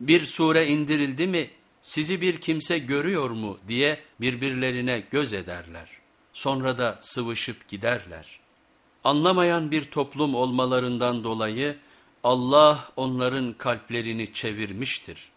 Bir sure indirildi mi sizi bir kimse görüyor mu diye birbirlerine göz ederler. Sonra da sıvışıp giderler. Anlamayan bir toplum olmalarından dolayı Allah onların kalplerini çevirmiştir.